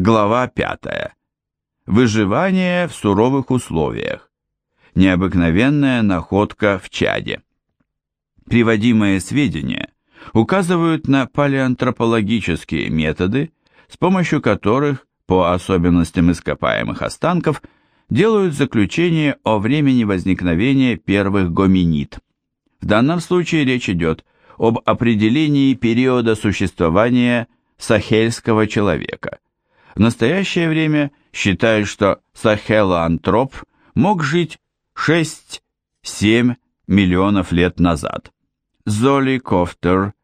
Глава 5. Выживание в суровых условиях. Необыкновенная находка в Чаде. Приводимые сведения указывают на палеантропологические методы, с помощью которых, по особенностям ископаемых останков, делают заключение о времени возникновения первых гоминид. В данном случае речь идет об определении периода существования сахельского человека – в настоящее время считают, что сахелоантроп мог жить 6-7 миллионов лет назад. Золи Кофтер,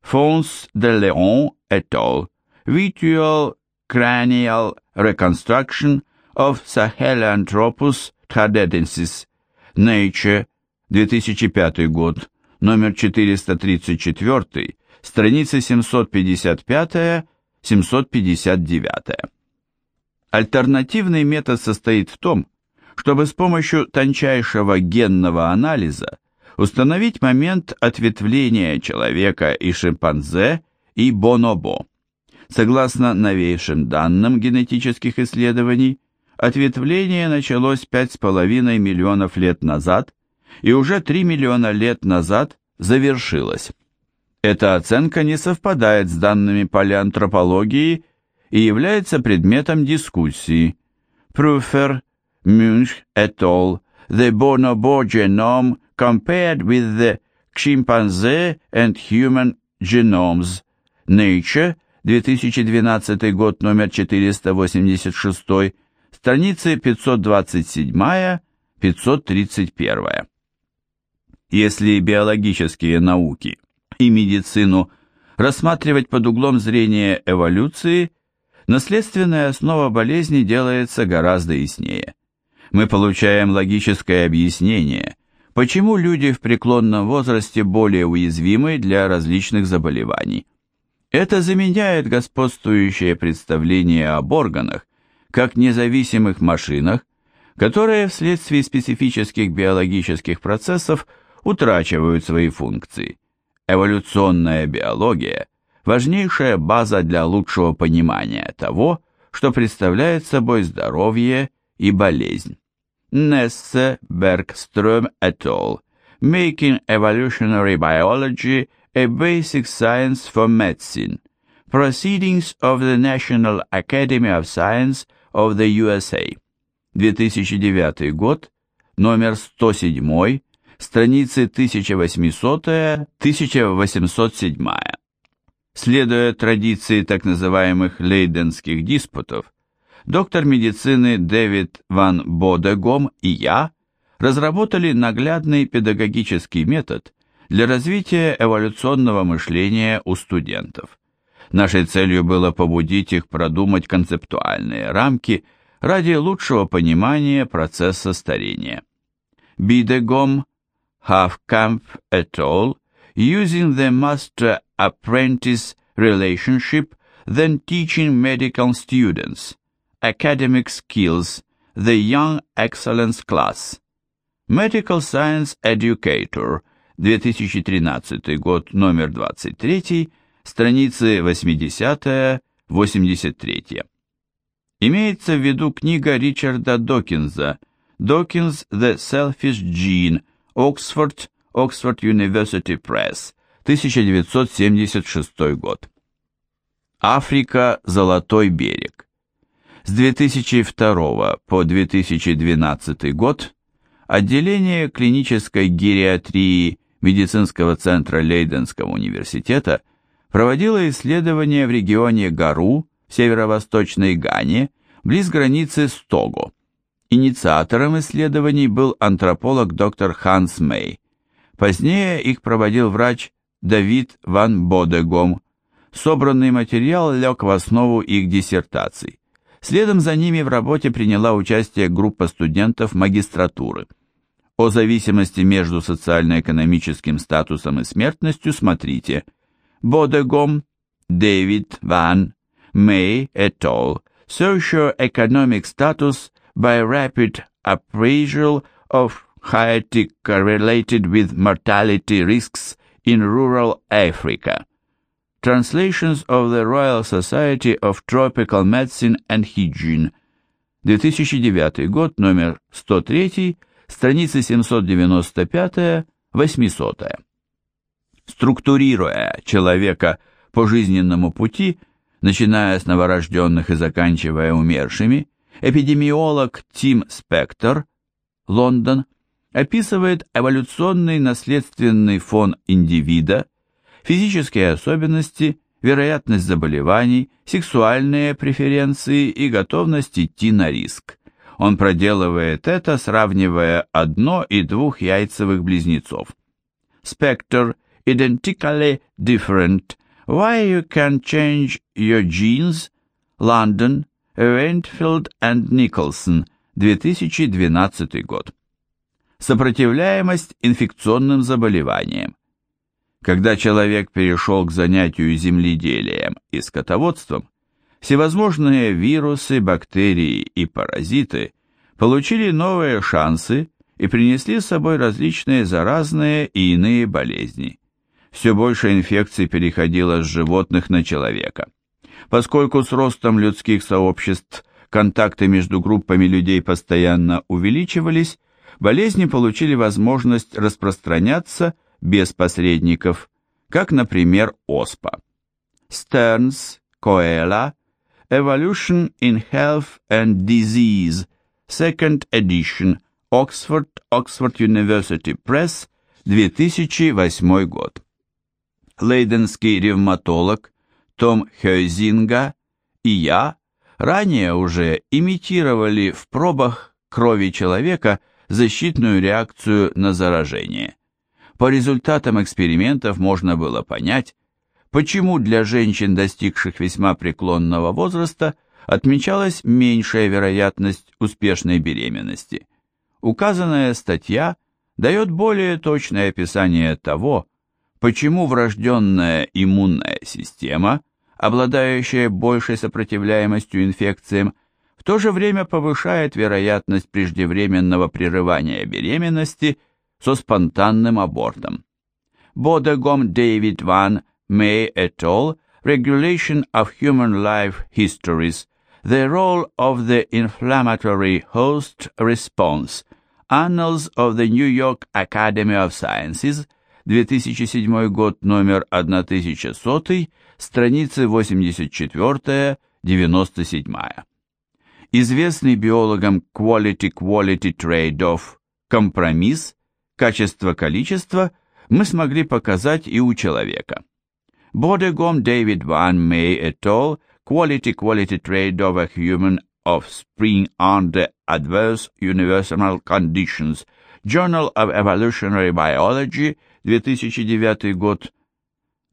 Фонс де Леон et al. Visual Cranial Reconstruction of Sahelanthropus tradensis. Nature, 2005 год, номер 434, страница 755 759. Альтернативный метод состоит в том, чтобы с помощью тончайшего генного анализа установить момент ответвления человека и шимпанзе и бонобо. Согласно новейшим данным генетических исследований, ответвление началось 5,5 миллионов лет назад и уже 3 миллиона лет назад завершилось. Эта оценка не совпадает с данными палеантропологии и является предметом дискуссии. Prufer, Munch et. The bonobo genome compared with the chimpanzee and human genomes. Nature, 2012 год, номер 486, страницы 527-531. Если биологические науки – и медицину рассматривать под углом зрения эволюции, наследственная основа болезни делается гораздо яснее. Мы получаем логическое объяснение, почему люди в преклонном возрасте более уязвимы для различных заболеваний. Это заменяет господствующее представление об органах как независимых машинах, которые вследствие специфических биологических процессов утрачивают свои функции. Эволюционная биология – важнейшая база для лучшего понимания того, что представляет собой здоровье и болезнь. Нессе, Бергстрöm et al. Making Evolutionary Biology a Basic Science for Medicine. Proceedings of the National Academy of Science of the USA. 2009 год, номер 107, страницы 1800-1807. Следуя традиции так называемых лейденских диспутов, доктор медицины Дэвид Ван Бодегом и я разработали наглядный педагогический метод для развития эволюционного мышления у студентов. Нашей целью было побудить их продумать концептуальные рамки ради лучшего понимания процесса старения. Бидегом Hafkamp et al., using the master-apprentice relationship, then teaching medical students, academic skills, the Young Excellence Class. Medical Science Educator, 2013 год, номер 23, страницы 80-83. Имеется в виду книга Ричарда Докинза «Dawkins The Selfish Gene», Оксфорд, Оксфорд University Press, 1976 год. Африка, Золотой берег. С 2002 по 2012 год отделение клинической гериатрии медицинского центра Лейденского университета проводило исследования в регионе Гару в северо-восточной Гане, близ границы с Того. Инициатором исследований был антрополог доктор Ханс Мей. Позднее их проводил врач Давид ван Бодегом. Собранный материал лег в основу их диссертаций. Следом за ними в работе приняла участие группа студентов магистратуры. О зависимости между социально-экономическим статусом и смертностью смотрите Бодегом, Дэвид Ван, Мэй et al. Socio-economic status by rapid appraisal of highly correlated with mortality risks in rural Africa. Translations of the Royal Society of Tropical Medicine and Hygiene, 2009 год, номер 103, страницы 795-800. Структурируя человека по жизненному пути, начиная с новорожденных и заканчивая умершими, эпидемиолог Тим Спектор, Лондон, описывает эволюционный наследственный фон индивида, физические особенности, вероятность заболеваний, сексуальные преференции и готовность идти на риск. Он проделывает это, сравнивая одно- и двухяйцевых близнецов. Spectre identically different. Why you can change your genes? London, Wentfield and Nicholson, 2012 год. Сопротивляемость инфекционным заболеваниям. Когда человек перешел к занятию земледелием и скотоводством, всевозможные вирусы, бактерии и паразиты получили новые шансы и принесли с собой различные заразные и иные болезни. Все больше инфекций переходило с животных на человека. Поскольку с ростом людских сообществ контакты между группами людей постоянно увеличивались, болезни получили возможность распространяться без посредников, как, например, оспа. Stearns, Coela, Evolution in Health and Disease, Second Edition, Oxford, Oxford University Press, 2008 год. Лейденский ревматолог Том Хёйзинга и я ранее уже имитировали в пробах крови человека защитную реакцию на заражение. По результатам экспериментов можно было понять, почему для женщин, достигших весьма преклонного возраста, отмечалась меньшая вероятность успешной беременности. Указанная статья дает более точное описание того, почему врожденная иммунная система, обладающая большей сопротивляемостью инфекциям, в то же время повышает вероятность преждевременного прерывания беременности – со спонтанным абортом. Бодегом Дэвид Ван May et. Regulation of Human Life Histories. The Role of the Inflammatory Host Response. Annals of the New York Academy of Sciences. 2007 год, номер 1100, страницы 84-97. Известный биологам Quality-Quality Trade-off компромисс Качество-количество мы смогли показать и у человека. Бодегом Дэвид Ван Мэй et al. Quality-Quality Trade of a Human Offspring under Adverse Universal Conditions. Journal of Evolutionary Biology, 2009 год,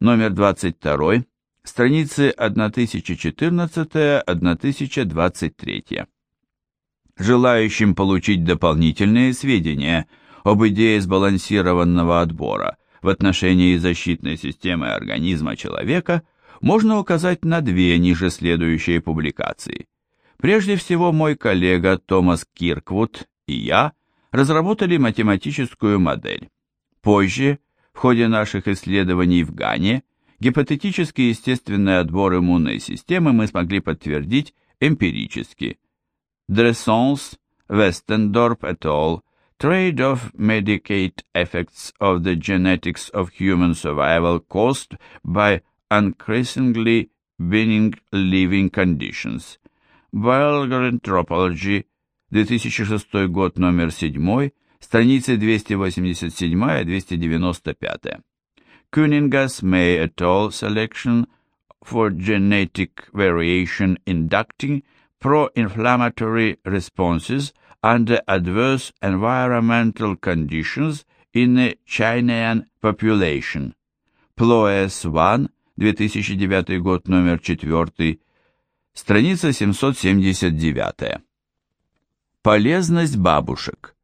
номер 22, страницы 1014-1023. Желающим получить дополнительные сведения – об идее сбалансированного отбора в отношении защитной системы организма человека можно указать на две ниже следующие публикации. Прежде всего, мой коллега Томас Кирквуд и я разработали математическую модель. Позже, в ходе наших исследований в Гане, гипотетический естественный отбор иммунной системы мы смогли подтвердить эмпирически. Дресонс, Вестендорп et al. trade-off medicate effects of the genetics of human survival caused by increasingly benign living conditions. Biology, 2006 год, номер 7, страницы 287-295. Kuningas May et al. Selection for Genetic Variation Inducting Pro-Inflammatory Responses – under adverse environmental conditions in a Chilean population. Ploes 1, 2009 год, номер 4, страница 779. Полезность бабушек.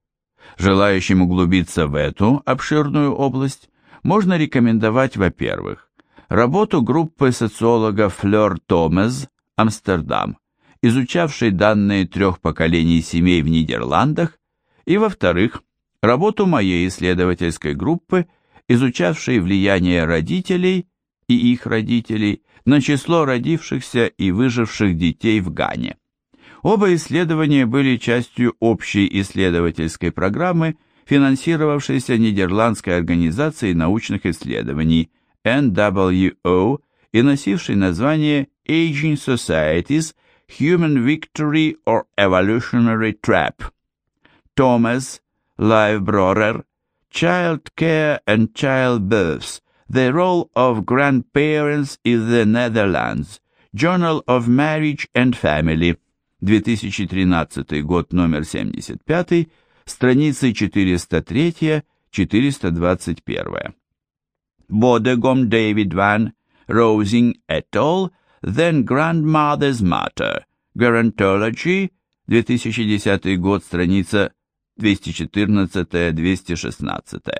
Желающим углубиться в эту обширную область можно рекомендовать, во-первых, работу группы социолога Флёр Томез, Амстердам, изучавший данные трех поколений семей в Нидерландах, и, во-вторых, работу моей исследовательской группы, изучавшей влияние родителей и их родителей на число родившихся и выживших детей в Гане. Оба исследования были частью общей исследовательской программы, финансировавшейся Нидерландской организацией научных исследований NWO и носившей название Aging Societies Human Victory or Evolutionary Trap. Thomas Livebrorer Child Care and Childbirths The Role of Grandparents in the Netherlands Journal of Marriage and Family 2013 год, номер 75, страницы 403-421. Бодегом Дэвид Ван, Rosing et al., Then Grandmother's Matter, Gerontology, 2010 год, страница 214-216.